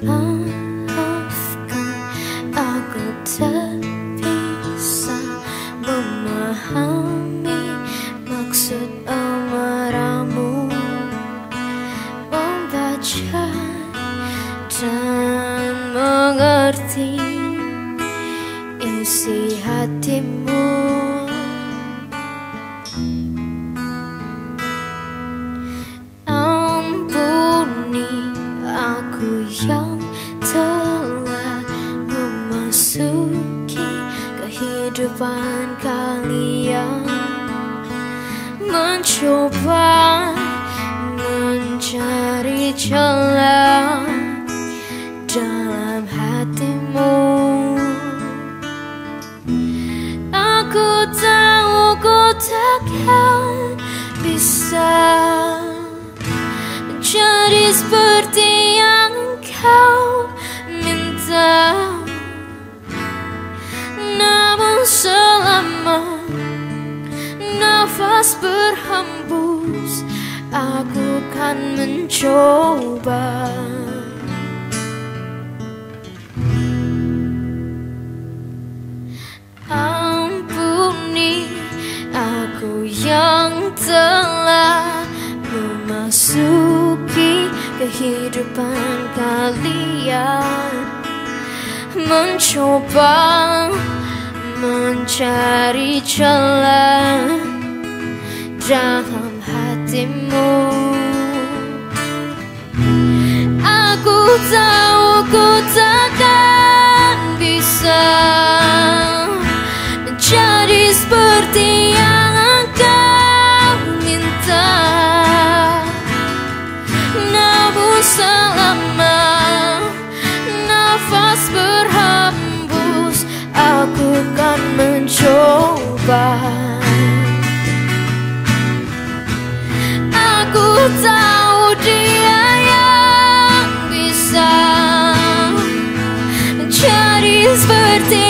Maafkan aku tak memahami maksud amarahmu. Membaca dan mengerti isi hatimu. yang telah memasuki kehidupan kalian. Mencoba mencari celah dalam hatimu. Aku tahu ku takkan bisa jadi seperti kau minta Namun selama nafas berhembus Aku kan mencoba. Ampuni aku yang telah memasuki kehidupan kalian. Mencoba mencari celah dalam hatimu. Aku tahu ku takkan nafas berhembus Aku kan mencoba. Aku tahu dia yang bisa Menjadi seperti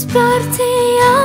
It's birthday.